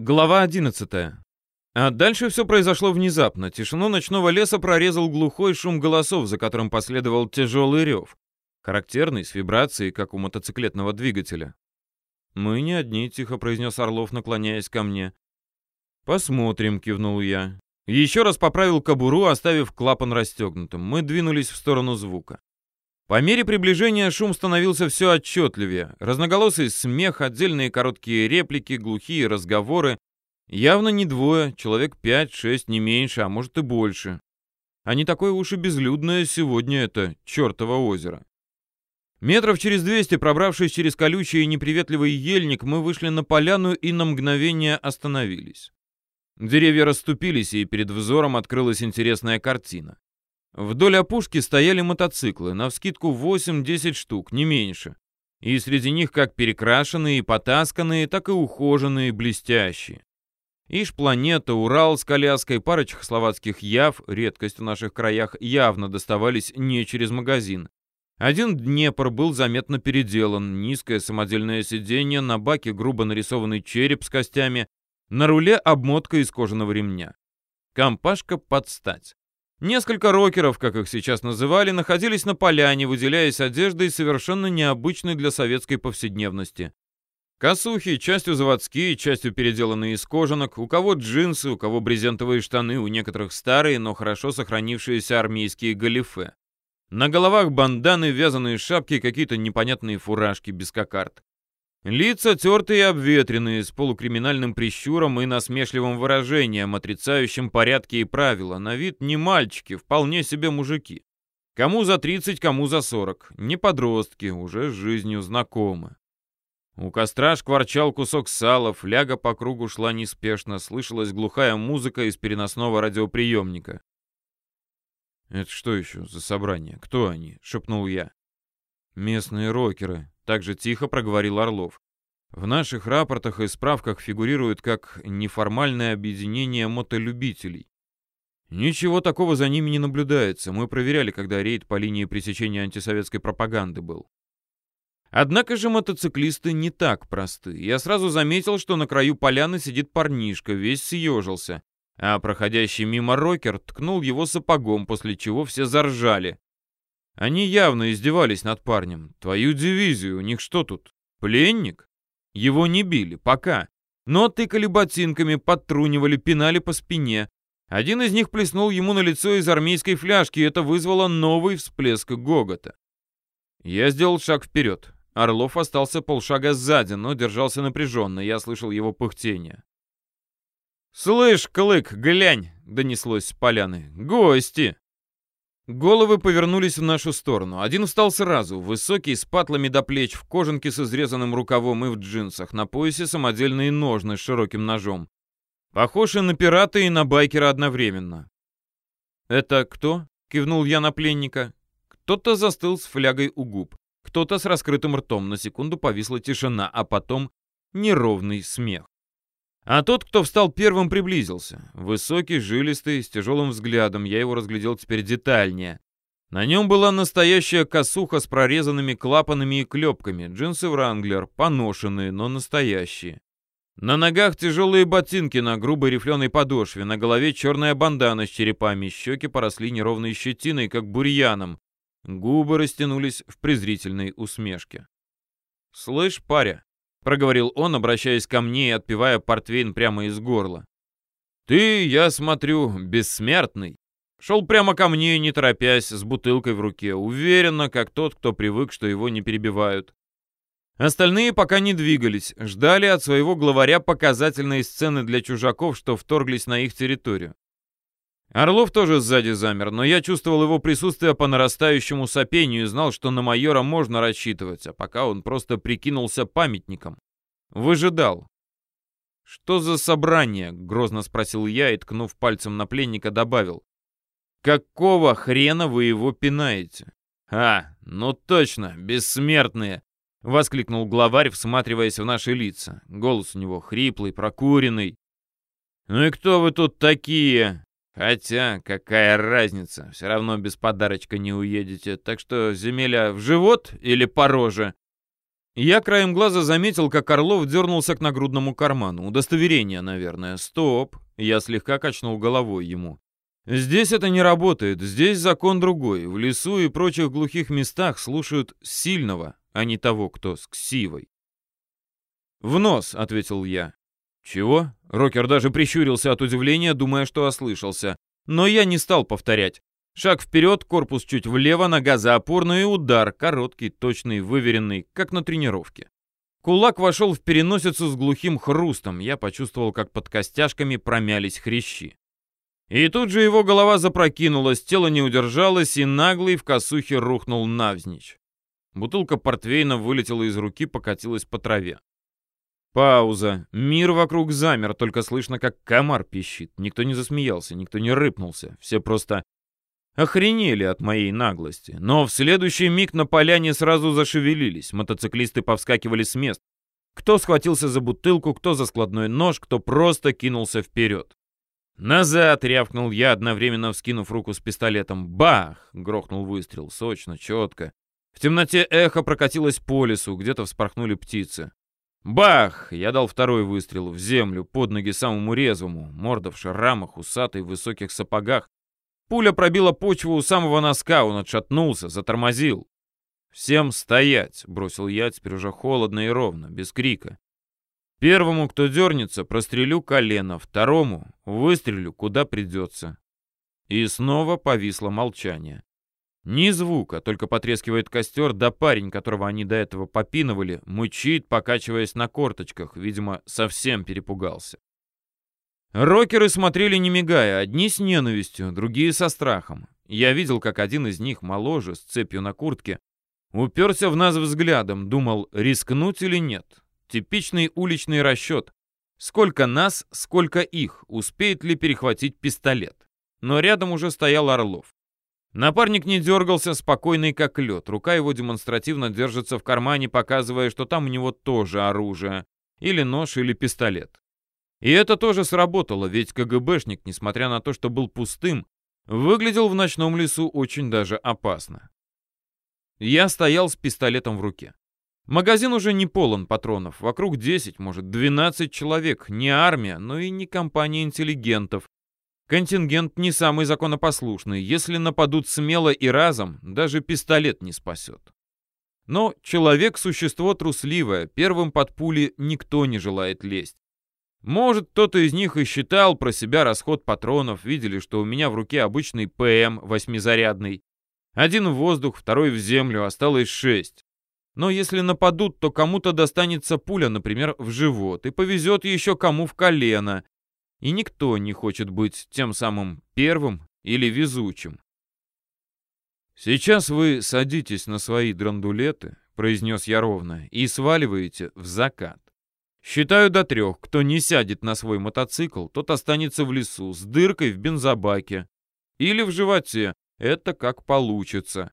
Глава 11. А дальше все произошло внезапно. Тишину ночного леса прорезал глухой шум голосов, за которым последовал тяжелый рев, характерный, с вибрацией, как у мотоциклетного двигателя. «Мы не одни», — тихо произнес Орлов, наклоняясь ко мне. «Посмотрим», — кивнул я. Еще раз поправил кобуру, оставив клапан расстегнутым. Мы двинулись в сторону звука. По мере приближения шум становился все отчетливее. Разноголосый смех, отдельные короткие реплики, глухие разговоры. Явно не двое, человек пять-шесть, не меньше, а может и больше. А не такое уж и безлюдное сегодня это чертово озеро. Метров через двести, пробравшись через колючий и неприветливый ельник, мы вышли на поляну и на мгновение остановились. Деревья расступились, и перед взором открылась интересная картина. Вдоль опушки стояли мотоциклы, навскидку 8-10 штук, не меньше. И среди них как перекрашенные и потасканные, так и ухоженные, блестящие. Ишь, планета, Урал с коляской, пара чехословацких яв, редкость в наших краях, явно доставались не через магазин. Один Днепр был заметно переделан, низкое самодельное сиденье, на баке грубо нарисованный череп с костями, на руле обмотка из кожаного ремня. Компашка под стать. Несколько рокеров, как их сейчас называли, находились на поляне, выделяясь одеждой совершенно необычной для советской повседневности. Косухи, частью заводские, частью переделанные из кожанок, у кого джинсы, у кого брезентовые штаны, у некоторых старые, но хорошо сохранившиеся армейские галифе. На головах банданы, вязаные шапки, какие-то непонятные фуражки без кокард. Лица тертые и обветренные, с полукриминальным прищуром и насмешливым выражением, отрицающим порядки и правила. На вид не мальчики, вполне себе мужики. Кому за 30, кому за 40. Не подростки, уже с жизнью знакомы. У костра шкварчал кусок сала, фляга по кругу шла неспешно, слышалась глухая музыка из переносного радиоприемника. «Это что еще за собрание? Кто они?» — шепнул я. «Местные рокеры», так же тихо проговорил Орлов. В наших рапортах и справках фигурируют как неформальное объединение мотолюбителей. Ничего такого за ними не наблюдается. Мы проверяли, когда рейд по линии пресечения антисоветской пропаганды был. Однако же мотоциклисты не так просты. Я сразу заметил, что на краю поляны сидит парнишка, весь съежился, а проходящий мимо рокер ткнул его сапогом, после чего все заржали. Они явно издевались над парнем. Твою дивизию, у них что тут? Пленник? Его не били, пока. Но тыкали ботинками, подтрунивали, пинали по спине. Один из них плеснул ему на лицо из армейской фляжки, и это вызвало новый всплеск гогота. Я сделал шаг вперед. Орлов остался полшага сзади, но держался напряженно. Я слышал его пыхтение. «Слышь, Клык, глянь!» — донеслось с поляны. «Гости!» Головы повернулись в нашу сторону. Один встал сразу, высокий, с патлами до плеч, в кожанке с изрезанным рукавом и в джинсах, на поясе самодельные ножны с широким ножом. Похож на пирата, и на байкера одновременно. «Это кто?» — кивнул я на пленника. Кто-то застыл с флягой у губ, кто-то с раскрытым ртом. На секунду повисла тишина, а потом неровный смех. А тот, кто встал первым, приблизился. Высокий, жилистый, с тяжелым взглядом. Я его разглядел теперь детальнее. На нем была настоящая косуха с прорезанными клапанами и клепками. Джинсы Вранглер, поношенные, но настоящие. На ногах тяжелые ботинки на грубой рифленой подошве, на голове черная бандана с черепами, щеки поросли неровной щетиной, как бурьяном. Губы растянулись в презрительной усмешке. «Слышь, паря, — проговорил он, обращаясь ко мне и отпивая портвейн прямо из горла. «Ты, я смотрю, бессмертный. Шел прямо ко мне, не торопясь, с бутылкой в руке, уверенно, как тот, кто привык, что его не перебивают. Остальные пока не двигались, ждали от своего главаря показательные сцены для чужаков, что вторглись на их территорию. Орлов тоже сзади замер, но я чувствовал его присутствие по нарастающему сопению и знал, что на майора можно рассчитывать, а пока он просто прикинулся памятником. Выжидал. «Что за собрание?» — грозно спросил я и, ткнув пальцем на пленника, добавил. «Какого хрена вы его пинаете?» «А, ну точно, бессмертные!» — воскликнул главарь, всматриваясь в наши лица. Голос у него хриплый, прокуренный. «Ну и кто вы тут такие?» Хотя, какая разница, все равно без подарочка не уедете. Так что, земеля, в живот или по роже? Я краем глаза заметил, как Орлов дернулся к нагрудному карману. Удостоверение, наверное. Стоп. Я слегка качнул головой ему. Здесь это не работает. Здесь закон другой. В лесу и прочих глухих местах слушают сильного, а не того, кто с ксивой. «В нос», — ответил я. «Чего?» Рокер даже прищурился от удивления, думая, что ослышался. Но я не стал повторять. Шаг вперед, корпус чуть влево, нога за опорную и удар, короткий, точный, выверенный, как на тренировке. Кулак вошел в переносицу с глухим хрустом. Я почувствовал, как под костяшками промялись хрящи. И тут же его голова запрокинулась, тело не удержалось, и наглый в косухе рухнул навзничь. Бутылка портвейна вылетела из руки, покатилась по траве. Пауза. Мир вокруг замер, только слышно, как комар пищит. Никто не засмеялся, никто не рыпнулся. Все просто охренели от моей наглости. Но в следующий миг на поляне сразу зашевелились. Мотоциклисты повскакивали с мест. Кто схватился за бутылку, кто за складной нож, кто просто кинулся вперед. «Назад!» — рявкнул я, одновременно вскинув руку с пистолетом. «Бах!» — грохнул выстрел. Сочно, четко. В темноте эхо прокатилось по лесу, где-то вспорхнули птицы. Бах! Я дал второй выстрел в землю, под ноги самому резвому. Морда в шрамах, усатый, в высоких сапогах. Пуля пробила почву у самого носка, он отшатнулся, затормозил. «Всем стоять!» — бросил я, теперь уже холодно и ровно, без крика. Первому, кто дернется, прострелю колено, второму выстрелю, куда придется. И снова повисло молчание. Ни звука, только потрескивает костер, да парень, которого они до этого попинывали, мучит, покачиваясь на корточках, видимо, совсем перепугался. Рокеры смотрели не мигая, одни с ненавистью, другие со страхом. Я видел, как один из них, моложе, с цепью на куртке, уперся в нас взглядом, думал, рискнуть или нет. Типичный уличный расчет. Сколько нас, сколько их, успеет ли перехватить пистолет. Но рядом уже стоял Орлов. Напарник не дергался, спокойный как лед. Рука его демонстративно держится в кармане, показывая, что там у него тоже оружие. Или нож, или пистолет. И это тоже сработало, ведь КГБшник, несмотря на то, что был пустым, выглядел в ночном лесу очень даже опасно. Я стоял с пистолетом в руке. Магазин уже не полон патронов. Вокруг 10, может, 12 человек. Не армия, но и не компания интеллигентов, Контингент не самый законопослушный. Если нападут смело и разом, даже пистолет не спасет. Но человек — существо трусливое, первым под пули никто не желает лезть. Может, кто-то из них и считал про себя расход патронов, видели, что у меня в руке обычный ПМ восьмизарядный. Один в воздух, второй в землю, осталось шесть. Но если нападут, то кому-то достанется пуля, например, в живот, и повезет еще кому в колено, и никто не хочет быть тем самым первым или везучим. «Сейчас вы садитесь на свои драндулеты», — произнес я ровно, — «и сваливаете в закат. Считаю до трех. Кто не сядет на свой мотоцикл, тот останется в лесу с дыркой в бензобаке. Или в животе. Это как получится».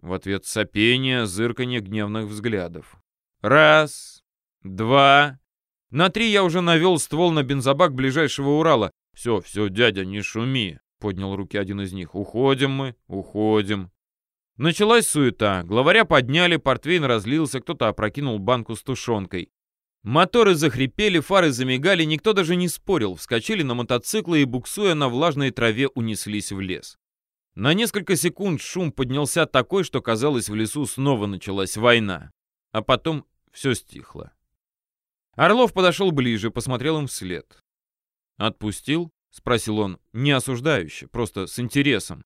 В ответ сопение, зырканье гневных взглядов. «Раз, два, на три я уже навел ствол на бензобак ближайшего Урала. «Все, все, дядя, не шуми», — поднял руки один из них. «Уходим мы, уходим». Началась суета. Главаря подняли, портвейн разлился, кто-то опрокинул банку с тушенкой. Моторы захрипели, фары замигали, никто даже не спорил. Вскочили на мотоциклы и, буксуя на влажной траве, унеслись в лес. На несколько секунд шум поднялся такой, что казалось, в лесу снова началась война. А потом все стихло. Орлов подошел ближе, посмотрел им вслед. «Отпустил?» — спросил он, не осуждающе, просто с интересом.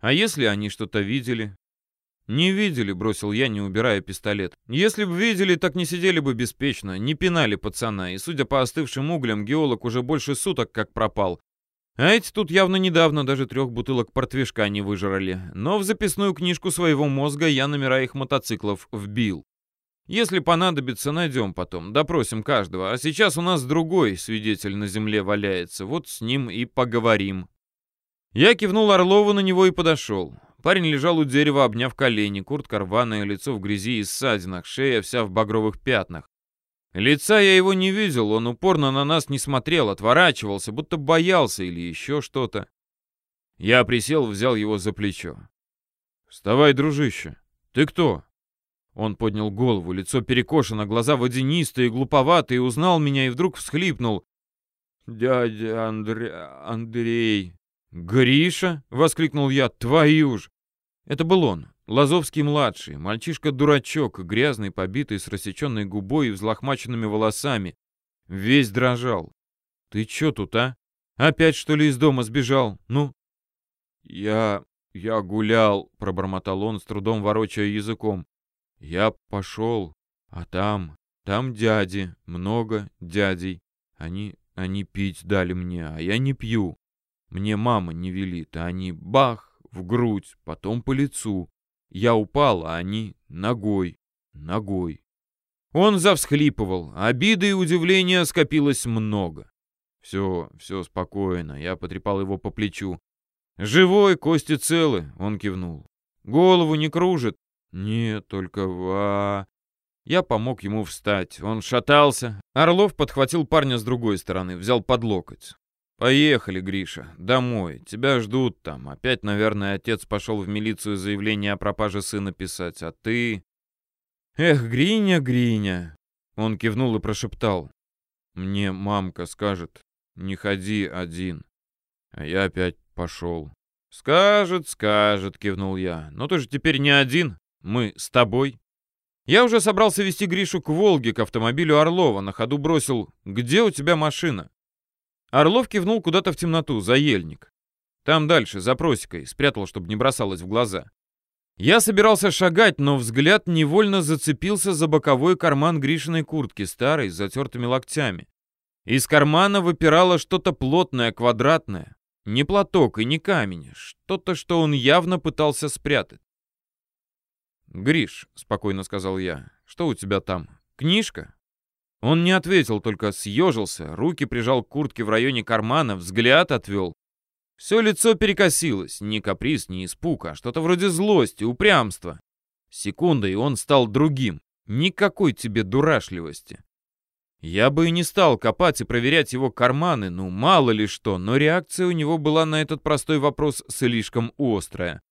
«А если они что-то видели?» «Не видели», — бросил я, не убирая пистолет. «Если бы видели, так не сидели бы беспечно, не пинали пацана, и, судя по остывшим углям, геолог уже больше суток как пропал. А эти тут явно недавно даже трех бутылок портвишка не выжрали. Но в записную книжку своего мозга я номера их мотоциклов вбил. Если понадобится, найдем потом, допросим каждого. А сейчас у нас другой свидетель на земле валяется, вот с ним и поговорим». Я кивнул Орлову на него и подошел. Парень лежал у дерева, обняв колени, куртка рваное, лицо в грязи и ссадинах, шея вся в багровых пятнах. Лица я его не видел, он упорно на нас не смотрел, отворачивался, будто боялся или еще что-то. Я присел, взял его за плечо. «Вставай, дружище. Ты кто?» Он поднял голову, лицо перекошено, глаза водянистые, глуповатые, узнал меня и вдруг всхлипнул. «Дядя Андре... Андрей...» «Гриша?» — воскликнул я. «Твою ж!» Это был он, Лазовский-младший, мальчишка-дурачок, грязный, побитый, с рассеченной губой и взлохмаченными волосами. Весь дрожал. «Ты чё тут, а? Опять, что ли, из дома сбежал? Ну?» «Я... я гулял», — пробормотал он, с трудом ворочая языком. «Я пошел, а там... там дяди, много дядей. Они... они пить дали мне, а я не пью. Мне мама не велит, а они бах, в грудь, потом по лицу. Я упал, а они ногой, ногой. Он завсхлипывал, обиды и удивления скопилось много. Все, все спокойно, я потрепал его по плечу. «Живой, кости целы», — он кивнул. «Голову не кружит?» «Нет, только ва...» Я помог ему встать. Он шатался. Орлов подхватил парня с другой стороны, взял под локоть. «Поехали, Гриша, домой. Тебя ждут там. Опять, наверное, отец пошел в милицию заявление о пропаже сына писать, а ты...» «Эх, Гриня, Гриня!» Он кивнул и прошептал. «Мне мамка скажет, не ходи один». А я опять пошел. «Скажет, скажет», — кивнул я. «Но ты же теперь не один. Мы с тобой». Я уже собрался вести Гришу к Волге, к автомобилю Орлова. На ходу бросил «Где у тебя машина?» Орлов кивнул куда-то в темноту, за ельник. Там дальше, за просекой, спрятал, чтобы не бросалось в глаза. Я собирался шагать, но взгляд невольно зацепился за боковой карман Гришиной куртки, старой, с затертыми локтями. Из кармана выпирало что-то плотное, квадратное. Не платок и не камень, что-то, что он явно пытался спрятать. «Гриш», — спокойно сказал я, — «что у тебя там? Книжка?» Он не ответил, только съежился, руки прижал к куртке в районе кармана, взгляд отвел. Все лицо перекосилось, ни каприз, ни испуг, а что-то вроде злости, упрямства. Секунда, и он стал другим. Никакой тебе дурашливости. Я бы и не стал копать и проверять его карманы, ну мало ли что, но реакция у него была на этот простой вопрос слишком острая.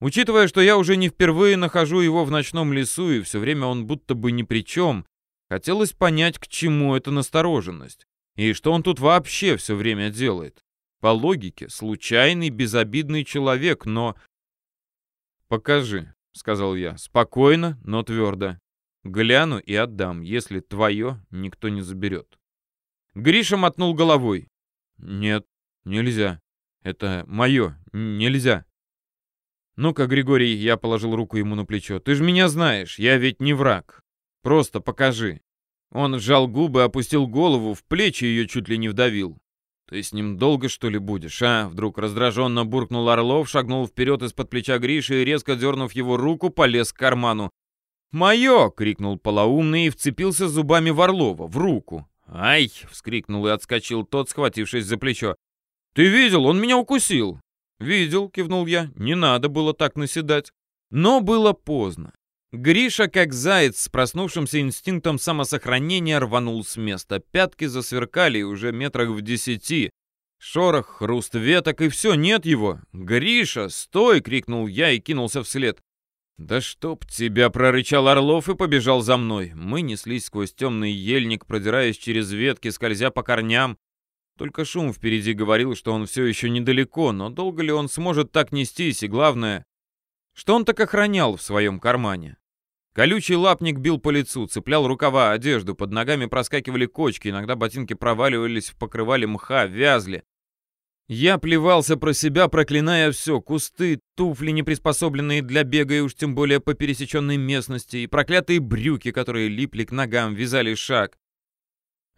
Учитывая, что я уже не впервые нахожу его в ночном лесу, и все время он будто бы ни при чем, Хотелось понять, к чему эта настороженность. И что он тут вообще все время делает. По логике, случайный, безобидный человек, но... «Покажи», — сказал я, спокойно, но твердо. «Гляну и отдам, если твое никто не заберет». Гриша мотнул головой. «Нет, нельзя. Это мое, нельзя». «Ну-ка, Григорий», — я положил руку ему на плечо, — «ты же меня знаешь, я ведь не враг. Просто покажи». Он сжал губы, опустил голову, в плечи ее чуть ли не вдавил. «Ты с ним долго, что ли, будешь, а?» Вдруг раздраженно буркнул Орлов, шагнул вперед из-под плеча Гриши и, резко дернув его руку, полез к карману. «Мое!» — крикнул полоумный и вцепился зубами в Орлова, в руку. «Ай!» — вскрикнул и отскочил тот, схватившись за плечо. «Ты видел? Он меня укусил!» «Видел», — кивнул я. «Не надо было так наседать». Но было поздно. Гриша, как заяц с проснувшимся инстинктом самосохранения, рванул с места. Пятки засверкали уже метрах в десяти. Шорох, хруст веток, и все, нет его. «Гриша, стой!» — крикнул я и кинулся вслед. «Да чтоб тебя!» — прорычал Орлов и побежал за мной. Мы неслись сквозь темный ельник, продираясь через ветки, скользя по корням. Только шум впереди говорил, что он все еще недалеко, но долго ли он сможет так нестись, и главное, что он так охранял в своем кармане? Колючий лапник бил по лицу, цеплял рукава, одежду, под ногами проскакивали кочки, иногда ботинки проваливались в покрывале мха, вязли. Я плевался про себя, проклиная все, кусты, туфли, не приспособленные для бега и уж тем более по пересеченной местности, и проклятые брюки, которые липли к ногам, вязали шаг.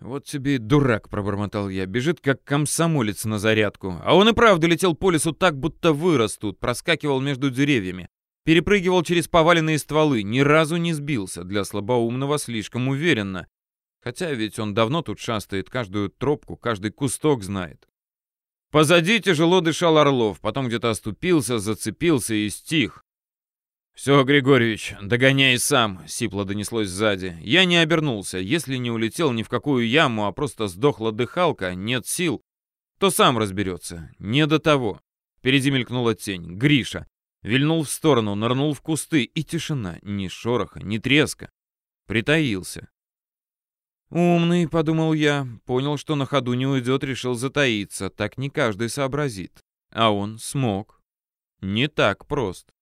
«Вот тебе и дурак», — пробормотал я, — бежит как комсомолец на зарядку. А он и правда летел по лесу так, будто вырос тут, проскакивал между деревьями. Перепрыгивал через поваленные стволы, ни разу не сбился, для слабоумного слишком уверенно. Хотя ведь он давно тут шастает, каждую тропку, каждый кусток знает. Позади тяжело дышал Орлов, потом где-то оступился, зацепился и стих. «Все, Григорьевич, догоняй сам», — сипло донеслось сзади. Я не обернулся. Если не улетел ни в какую яму, а просто сдохла дыхалка, нет сил, то сам разберется. Не до того. Впереди мелькнула тень. Гриша. Вильнул в сторону, нырнул в кусты, и тишина, ни шороха, ни треска. Притаился. «Умный», — подумал я, понял, что на ходу не уйдет, решил затаиться. Так не каждый сообразит. А он смог. Не так просто.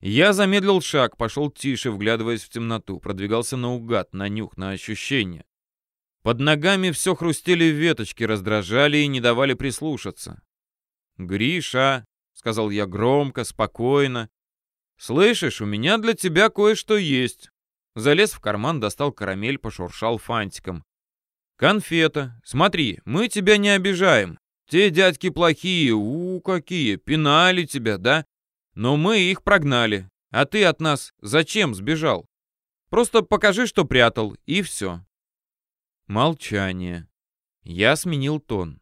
Я замедлил шаг, пошел тише, вглядываясь в темноту, продвигался наугад, на нюх, на ощущение. Под ногами все хрустели веточки, раздражали и не давали прислушаться. «Гриша», — сказал я громко, спокойно, — «слышишь, у меня для тебя кое-что есть». Залез в карман, достал карамель, пошуршал фантиком. «Конфета. Смотри, мы тебя не обижаем. Те дядьки плохие, у, какие, пинали тебя, да? Но мы их прогнали. А ты от нас зачем сбежал? Просто покажи, что прятал, и все». Молчание. Я сменил тон.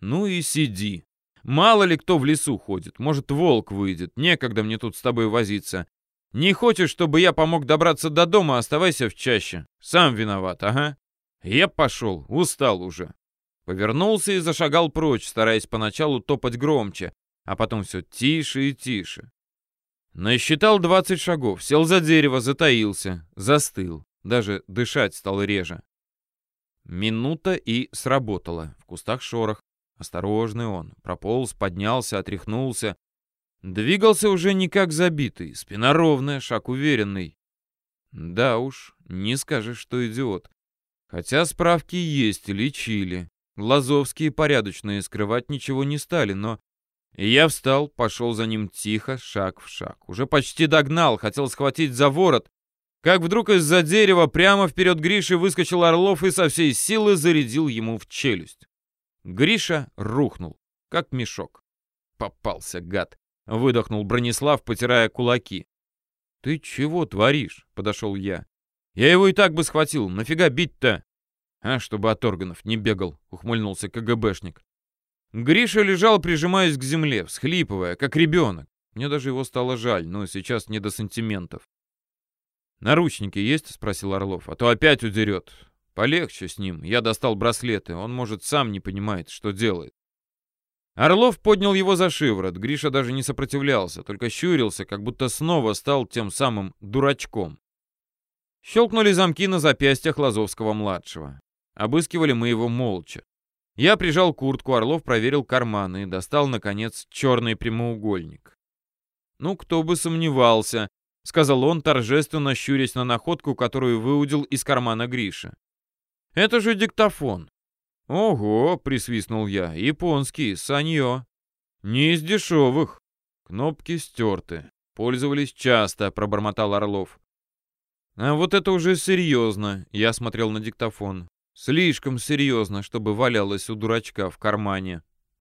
«Ну и сиди. Мало ли кто в лесу ходит. Может, волк выйдет. Некогда мне тут с тобой возиться. Не хочешь, чтобы я помог добраться до дома, оставайся в чаще. Сам виноват, ага. Я пошел, устал уже. Повернулся и зашагал прочь, стараясь поначалу топать громче, а потом все тише и тише. Насчитал 20 шагов, сел за дерево, затаился, застыл. Даже дышать стало реже. Минута и сработало. В кустах шорох. Осторожный он. Прополз, поднялся, отряхнулся. Двигался уже не как забитый, спина ровная, шаг уверенный. Да уж, не скажешь, что идиот. Хотя справки есть, лечили. Лазовские порядочные скрывать ничего не стали, но... Я встал, пошел за ним тихо, шаг в шаг. Уже почти догнал, хотел схватить за ворот. Как вдруг из-за дерева прямо вперед Гриши выскочил Орлов и со всей силы зарядил ему в челюсть. Гриша рухнул, как мешок. Попался, гад. Выдохнул Бронислав, потирая кулаки. «Ты чего творишь?» — подошел я. «Я его и так бы схватил. Нафига бить-то?» «А, чтобы от органов не бегал», — ухмыльнулся КГБшник. Гриша лежал, прижимаясь к земле, всхлипывая, как ребенок. Мне даже его стало жаль, но сейчас не до сантиментов. «Наручники есть?» — спросил Орлов. «А то опять удерет. Полегче с ним. Я достал браслеты. Он, может, сам не понимает, что делает». Орлов поднял его за шиворот. Гриша даже не сопротивлялся, только щурился, как будто снова стал тем самым дурачком. Щелкнули замки на запястьях Лазовского-младшего. Обыскивали мы его молча. Я прижал куртку, Орлов проверил карманы и достал, наконец, черный прямоугольник. «Ну, кто бы сомневался», — сказал он, торжественно щурясь на находку, которую выудил из кармана Гриша. «Это же диктофон. «Ого!» — присвистнул я. «Японский, саньё. Не из дешевых. Кнопки стерты. Пользовались часто», — пробормотал Орлов. «А вот это уже серьезно», — я смотрел на диктофон. «Слишком серьезно, чтобы валялось у дурачка в кармане».